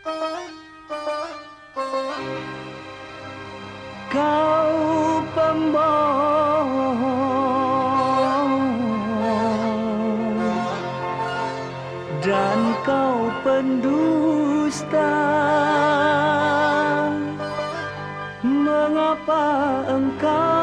Kau pembohong. Dan kau pendusta. Mengapa engkau